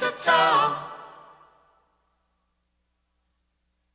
to talk.